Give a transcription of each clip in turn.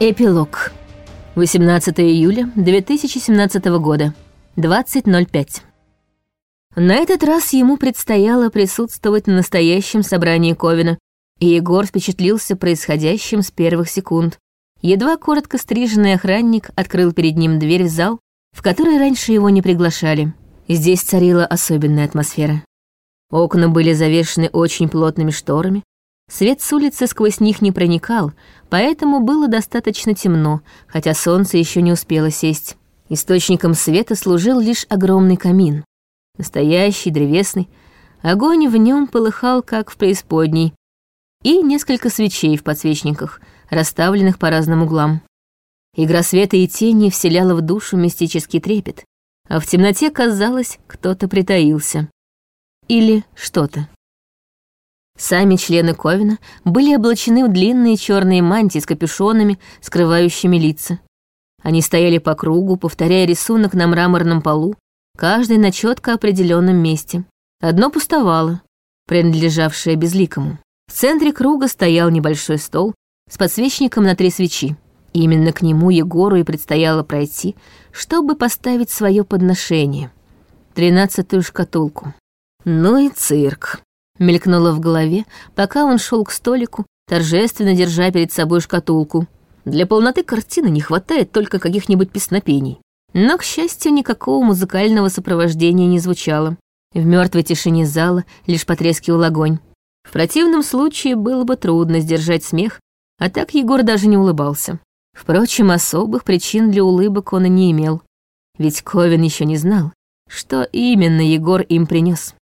Эпилог. 18 июля 2017 года. 20.05. На этот раз ему предстояло присутствовать на настоящем собрании Ковина, и Егор впечатлился происходящим с первых секунд. Едва коротко стриженный охранник открыл перед ним дверь в зал, в который раньше его не приглашали. Здесь царила особенная атмосфера. Окна были завешены очень плотными шторами, Свет с улицы сквозь них не проникал, поэтому было достаточно темно, хотя солнце еще не успело сесть. Источником света служил лишь огромный камин. Настоящий, древесный. Огонь в нем полыхал, как в преисподней. И несколько свечей в подсвечниках, расставленных по разным углам. Игра света и тени вселяла в душу мистический трепет, а в темноте, казалось, кто-то притаился. Или что-то. Сами члены Ковина были облачены в длинные черные мантии с капюшонами, скрывающими лица. Они стояли по кругу, повторяя рисунок на мраморном полу, каждый на четко определенном месте. Одно пустовало, принадлежавшее безликому. В центре круга стоял небольшой стол с подсвечником на три свечи. Именно к нему Егору и предстояло пройти, чтобы поставить свое подношение. Тринадцатую шкатулку. Ну и цирк мелькнуло в голове, пока он шел к столику, торжественно держа перед собой шкатулку. Для полноты картины не хватает только каких-нибудь песнопений. Но, к счастью, никакого музыкального сопровождения не звучало. В мертвой тишине зала лишь потрескивал огонь. В противном случае было бы трудно сдержать смех, а так Егор даже не улыбался. Впрочем, особых причин для улыбок он и не имел. Ведь Ковин еще не знал, что именно Егор им принес.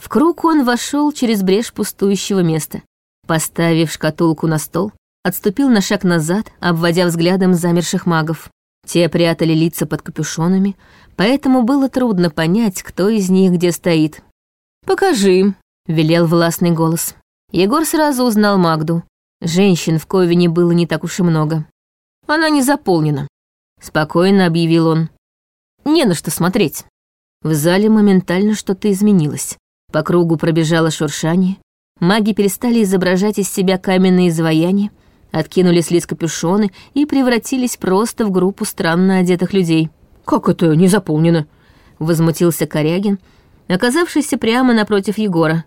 В круг он вошел через брешь пустующего места. Поставив шкатулку на стол, отступил на шаг назад, обводя взглядом замерших магов. Те прятали лица под капюшонами, поэтому было трудно понять, кто из них где стоит. «Покажи», — велел властный голос. Егор сразу узнал Магду. Женщин в Ковине было не так уж и много. «Она не заполнена», — спокойно объявил он. «Не на что смотреть». В зале моментально что-то изменилось. По кругу пробежало шуршание. Маги перестали изображать из себя каменные изваяния, откинули с лиц капюшоны и превратились просто в группу странно одетых людей. «Как это не заполнено?» — возмутился Корягин, оказавшийся прямо напротив Егора.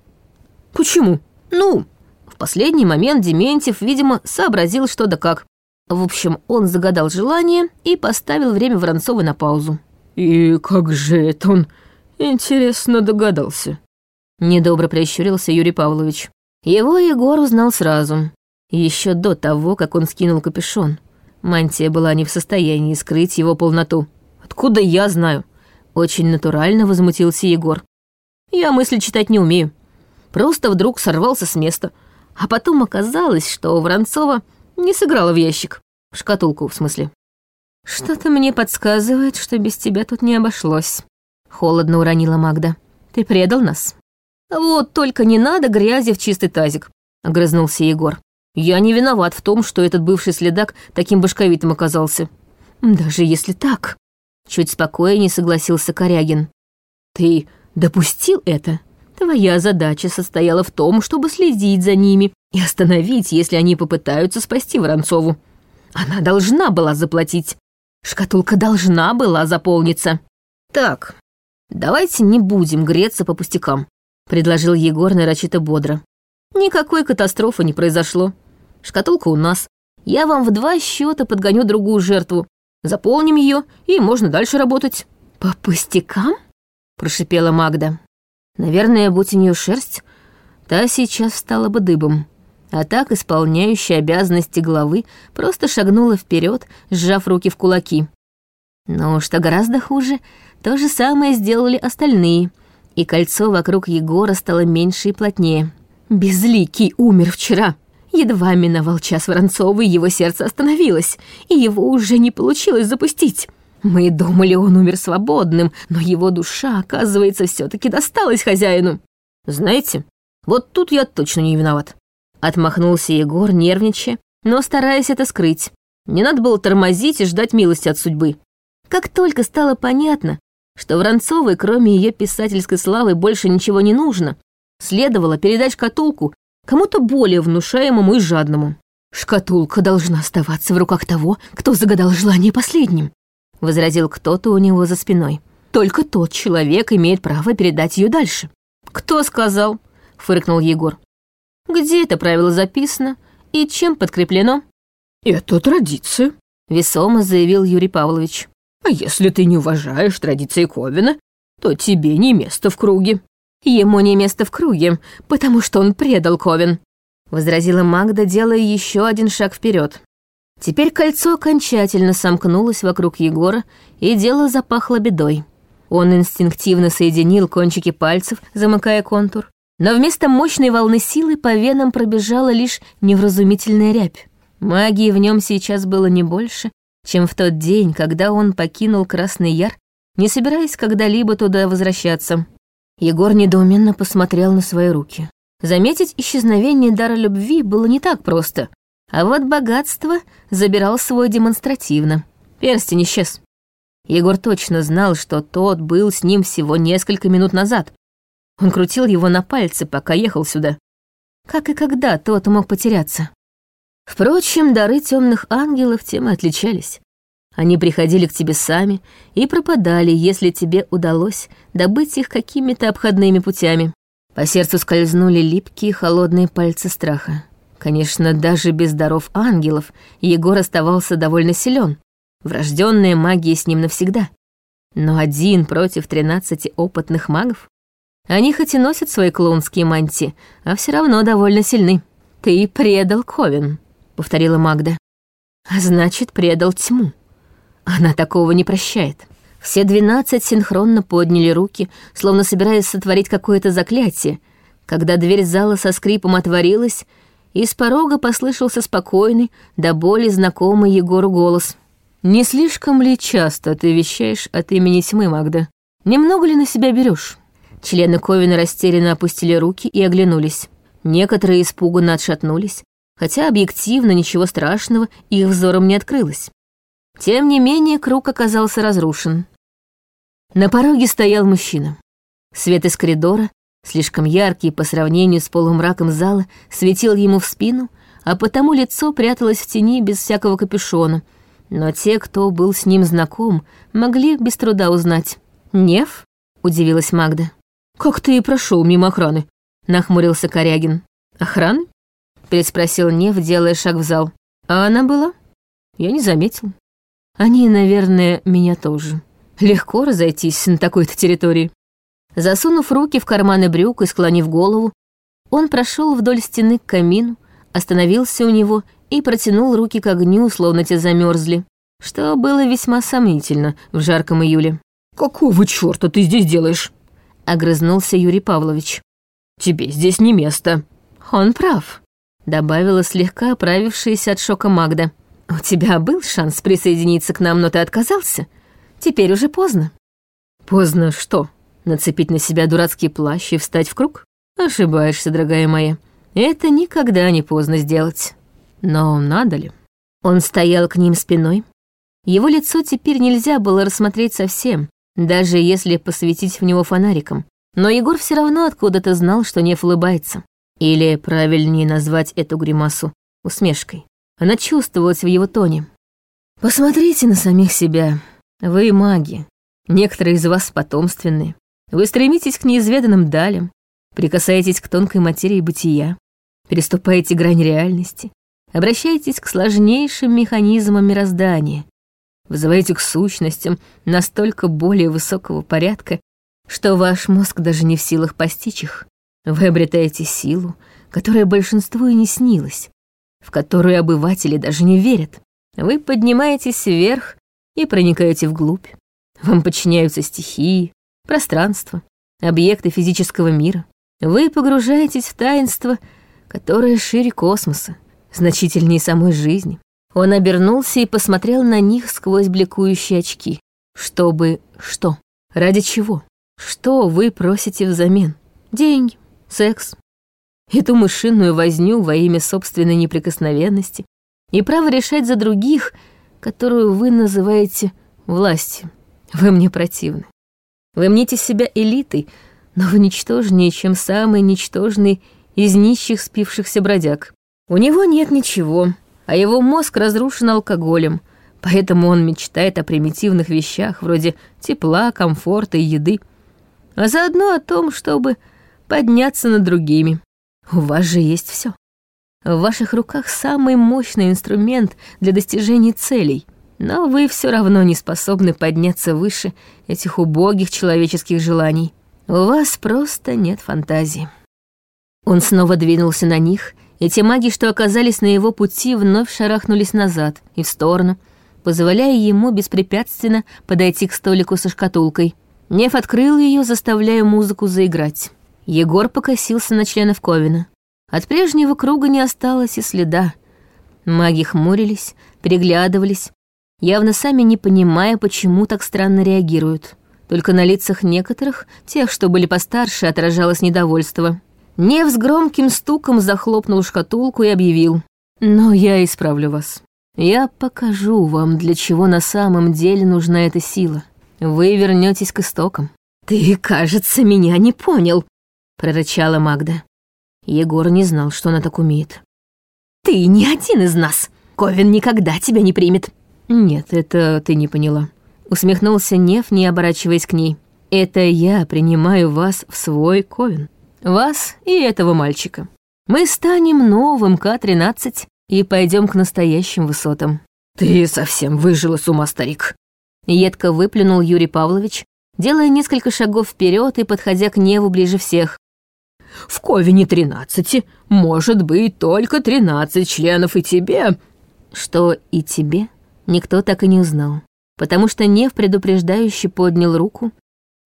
«Почему?» «Ну, в последний момент Дементьев, видимо, сообразил что да как. В общем, он загадал желание и поставил время Воронцова на паузу». «И как же это он, интересно, догадался?» Недобро прищурился Юрий Павлович. Его Егор узнал сразу, еще до того, как он скинул капюшон. Мантия была не в состоянии скрыть его полноту. «Откуда я знаю?» Очень натурально возмутился Егор. «Я мысли читать не умею. Просто вдруг сорвался с места. А потом оказалось, что Воронцова не сыграла в ящик. В шкатулку, в смысле. «Что-то мне подсказывает, что без тебя тут не обошлось», — холодно уронила Магда. «Ты предал нас?» «Вот только не надо грязи в чистый тазик», — огрызнулся Егор. «Я не виноват в том, что этот бывший следак таким башковитым оказался». «Даже если так», — чуть спокойнее согласился Корягин. «Ты допустил это? Твоя задача состояла в том, чтобы следить за ними и остановить, если они попытаются спасти Воронцову. Она должна была заплатить. Шкатулка должна была заполниться. Так, давайте не будем греться по пустякам. — предложил Егор нарочито бодро. «Никакой катастрофы не произошло. Шкатулка у нас. Я вам в два счета подгоню другую жертву. Заполним ее, и можно дальше работать». «По пустякам?» — прошипела Магда. Наверное, будь у нее шерсть, та сейчас стала бы дыбом. А так исполняющая обязанности главы просто шагнула вперед, сжав руки в кулаки. Но что гораздо хуже, то же самое сделали остальные — и кольцо вокруг Егора стало меньше и плотнее. Безликий умер вчера. Едва миновал час Воронцова, и его сердце остановилось, и его уже не получилось запустить. Мы думали, он умер свободным, но его душа, оказывается, все таки досталась хозяину. Знаете, вот тут я точно не виноват. Отмахнулся Егор, нервничая, но стараясь это скрыть. Не надо было тормозить и ждать милости от судьбы. Как только стало понятно, что Воронцовой, кроме ее писательской славы, больше ничего не нужно, следовало передать шкатулку кому-то более внушаемому и жадному. Шкатулка должна оставаться в руках того, кто загадал желание последним, возразил кто-то у него за спиной. Только тот человек имеет право передать ее дальше. Кто сказал? фыркнул Егор. Где это правило записано и чем подкреплено? Это традиция, весомо заявил Юрий Павлович. А если ты не уважаешь традиции Ковина, то тебе не место в круге. Ему не место в круге, потому что он предал Ковен, возразила Магда, делая еще один шаг вперед. Теперь кольцо окончательно сомкнулось вокруг Егора, и дело запахло бедой. Он инстинктивно соединил кончики пальцев, замыкая контур, но вместо мощной волны силы по венам пробежала лишь невразумительная рябь. Магии в нем сейчас было не больше, чем в тот день, когда он покинул Красный Яр, не собираясь когда-либо туда возвращаться. Егор недоуменно посмотрел на свои руки. Заметить исчезновение дара любви было не так просто, а вот богатство забирал свой демонстративно. Перстень исчез. Егор точно знал, что тот был с ним всего несколько минут назад. Он крутил его на пальце, пока ехал сюда. Как и когда тот мог потеряться. Впрочем, дары темных ангелов тем и отличались. Они приходили к тебе сами и пропадали, если тебе удалось добыть их какими-то обходными путями. По сердцу скользнули липкие холодные пальцы страха. Конечно, даже без даров ангелов Егор оставался довольно силен. Врожденная магия с ним навсегда. Но один против тринадцати опытных магов? Они хоть и носят свои клоунские мантии, а все равно довольно сильны. Ты предал Ковен. — повторила Магда. «А значит, предал тьму. Она такого не прощает». Все двенадцать синхронно подняли руки, словно собираясь сотворить какое-то заклятие, когда дверь зала со скрипом отворилась, и с порога послышался спокойный, до боли знакомый Егору голос. «Не слишком ли часто ты вещаешь от имени тьмы, Магда? Немного ли на себя берешь? Члены Ковина растерянно опустили руки и оглянулись. Некоторые испуганно отшатнулись, хотя объективно ничего страшного их взором не открылось. Тем не менее, круг оказался разрушен. На пороге стоял мужчина. Свет из коридора, слишком яркий по сравнению с полумраком зала, светил ему в спину, а потому лицо пряталось в тени без всякого капюшона. Но те, кто был с ним знаком, могли без труда узнать. «Нев?» — удивилась Магда. «Как ты и прошел мимо охраны?» — нахмурился Корягин. «Охраны?» Переспросил Нев, делая шаг в зал. А она была? Я не заметил. Они, наверное, меня тоже. Легко разойтись на такой-то территории. Засунув руки в карманы брюк и склонив голову, он прошел вдоль стены к камину, остановился у него и протянул руки к огню, словно те замерзли, что было весьма сомнительно в жарком июле. «Какого чёрта ты здесь делаешь?» — огрызнулся Юрий Павлович. «Тебе здесь не место». Он прав добавила слегка оправившаяся от шока Магда. «У тебя был шанс присоединиться к нам, но ты отказался. Теперь уже поздно». «Поздно что? Нацепить на себя дурацкий плащ и встать в круг? Ошибаешься, дорогая моя. Это никогда не поздно сделать. Но надо ли?» Он стоял к ним спиной. Его лицо теперь нельзя было рассмотреть совсем, даже если посветить в него фонариком. Но Егор все равно откуда-то знал, что не улыбается. Или правильнее назвать эту гримасу усмешкой. Она чувствовалась в его тоне. «Посмотрите на самих себя. Вы маги. Некоторые из вас потомственные. Вы стремитесь к неизведанным далям, прикасаетесь к тонкой материи бытия, переступаете грань реальности, обращаетесь к сложнейшим механизмам мироздания, вызываете к сущностям настолько более высокого порядка, что ваш мозг даже не в силах постичь их. Вы обретаете силу, которая большинству и не снилась, в которую обыватели даже не верят. Вы поднимаетесь вверх и проникаете вглубь. Вам подчиняются стихии, пространство, объекты физического мира. Вы погружаетесь в таинство, которое шире космоса, значительнее самой жизни. Он обернулся и посмотрел на них сквозь бликующие очки. Чтобы что? Ради чего? Что вы просите взамен? Деньги, секс, эту мышиную возню во имя собственной неприкосновенности и право решать за других, которую вы называете властью. Вы мне противны. Вы мнете себя элитой, но вы ничтожнее, чем самый ничтожный из нищих спившихся бродяг. У него нет ничего, а его мозг разрушен алкоголем, поэтому он мечтает о примитивных вещах вроде тепла, комфорта и еды, а заодно о том, чтобы подняться над другими. У вас же есть все. В ваших руках самый мощный инструмент для достижения целей, но вы все равно не способны подняться выше этих убогих человеческих желаний. У вас просто нет фантазии. Он снова двинулся на них, и те маги, что оказались на его пути, вновь шарахнулись назад и в сторону, позволяя ему беспрепятственно подойти к столику со шкатулкой. Нев открыл ее, заставляя музыку заиграть. Егор покосился на членов Ковина. От прежнего круга не осталось и следа. Маги хмурились, переглядывались, явно сами не понимая, почему так странно реагируют. Только на лицах некоторых, тех, что были постарше, отражалось недовольство. Нев с громким стуком захлопнул шкатулку и объявил. «Но я исправлю вас. Я покажу вам, для чего на самом деле нужна эта сила. Вы вернетесь к истокам». «Ты, кажется, меня не понял», — прорычала Магда. Егор не знал, что она так умеет. «Ты не один из нас. Ковен никогда тебя не примет». «Нет, это ты не поняла». Усмехнулся Нев, не оборачиваясь к ней. «Это я принимаю вас в свой Ковен». Вас и этого мальчика. Мы станем новым К-13 и пойдем к настоящим высотам». «Ты совсем выжила с ума, старик!» Едко выплюнул Юрий Павлович, делая несколько шагов вперед и подходя к Неву ближе всех. «В Ковине тринадцати, может быть, только тринадцать членов и тебе...» Что и тебе никто так и не узнал, потому что Нев предупреждающе поднял руку,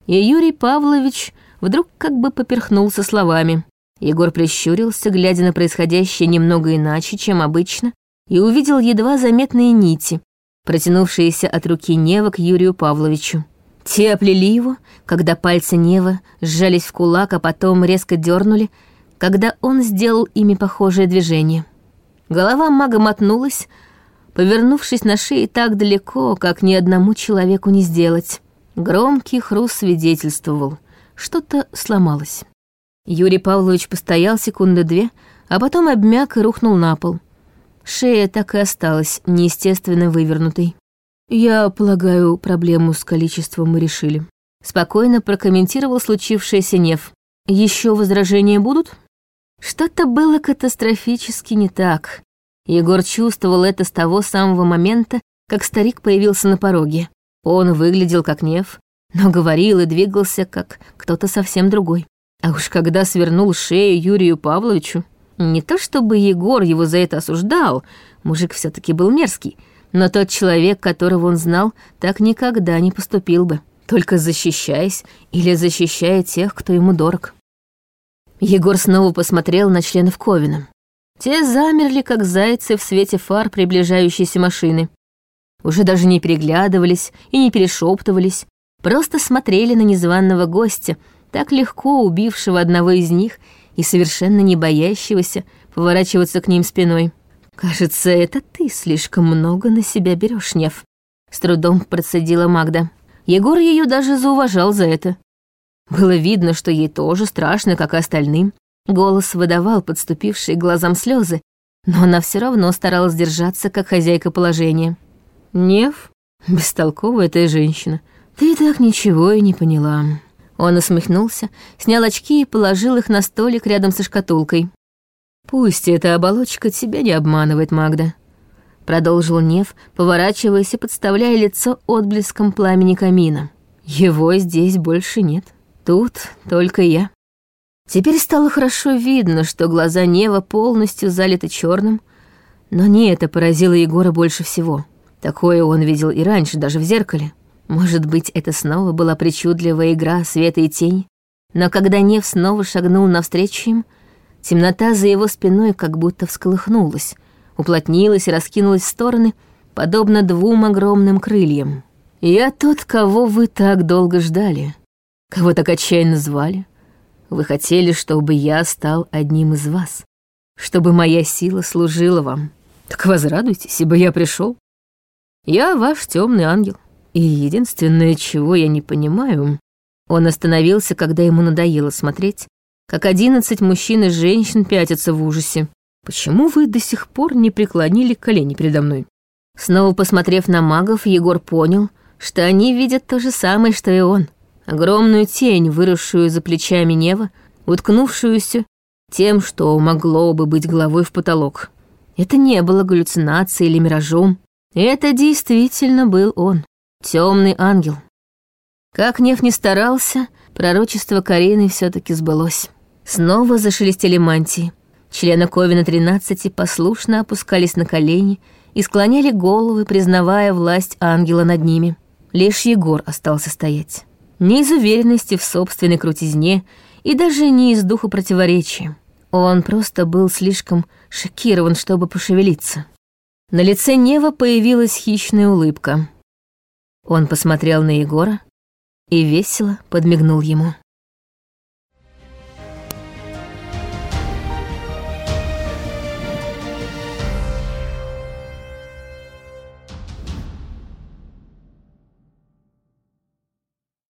и Юрий Павлович вдруг как бы поперхнулся словами. Егор прищурился, глядя на происходящее немного иначе, чем обычно, и увидел едва заметные нити, протянувшиеся от руки Нева к Юрию Павловичу. Те оплели его, когда пальцы Нева сжались в кулак, а потом резко дернули, когда он сделал ими похожее движение. Голова мага мотнулась, повернувшись на шее так далеко, как ни одному человеку не сделать. Громкий хруст свидетельствовал. Что-то сломалось. Юрий Павлович постоял секунды две, а потом обмяк и рухнул на пол. Шея так и осталась неестественно вывернутой. «Я полагаю, проблему с количеством мы решили». Спокойно прокомментировал случившееся Нев. Еще возражения будут?» Что-то было катастрофически не так. Егор чувствовал это с того самого момента, как старик появился на пороге. Он выглядел как Нев, но говорил и двигался, как кто-то совсем другой. А уж когда свернул шею Юрию Павловичу, не то чтобы Егор его за это осуждал, мужик все таки был мерзкий, но тот человек, которого он знал, так никогда не поступил бы, только защищаясь или защищая тех, кто ему дорог. Егор снова посмотрел на членов Ковина. Те замерли, как зайцы в свете фар приближающейся машины. Уже даже не переглядывались и не перешептывались, просто смотрели на незваного гостя, так легко убившего одного из них и совершенно не боящегося поворачиваться к ним спиной. «Кажется, это ты слишком много на себя берешь, Нев», — с трудом процедила Магда. Егор ее даже зауважал за это. Было видно, что ей тоже страшно, как и остальным. Голос выдавал подступившие глазам слезы, но она все равно старалась держаться, как хозяйка положения. «Нев? Бестолковая ты женщина. «Ты так ничего и не поняла». Он усмехнулся, снял очки и положил их на столик рядом со шкатулкой. «Пусть эта оболочка тебя не обманывает, Магда», — продолжил Нев, поворачиваясь и подставляя лицо отблеском пламени камина. «Его здесь больше нет. Тут только я». Теперь стало хорошо видно, что глаза Нева полностью залиты черным, но не это поразило Егора больше всего. Такое он видел и раньше, даже в зеркале. Может быть, это снова была причудливая игра света и тень, но когда Нев снова шагнул навстречу им, темнота за его спиной как будто всколыхнулась, уплотнилась и раскинулась в стороны, подобно двум огромным крыльям. «Я тот, кого вы так долго ждали, кого так отчаянно звали. Вы хотели, чтобы я стал одним из вас, чтобы моя сила служила вам. Так возрадуйтесь, ибо я пришел. Я ваш темный ангел. И единственное, чего я не понимаю... Он остановился, когда ему надоело смотреть, как одиннадцать мужчин и женщин пятятся в ужасе. почему вы до сих пор не преклонили колени передо мной?» Снова посмотрев на магов, Егор понял, что они видят то же самое, что и он. Огромную тень, выросшую за плечами Нева, уткнувшуюся тем, что могло бы быть головой в потолок. Это не было галлюцинацией или миражом. Это действительно был он, темный ангел. Как Нев не старался, пророчество Карины все таки сбылось. Снова зашелестели мантии. Члены Ковина 13 послушно опускались на колени и склоняли головы, признавая власть ангела над ними. Лишь Егор остался стоять. Не из уверенности в собственной крутизне и даже не из духа противоречия. Он просто был слишком шокирован, чтобы пошевелиться. На лице Нева появилась хищная улыбка. Он посмотрел на Егора и весело подмигнул ему.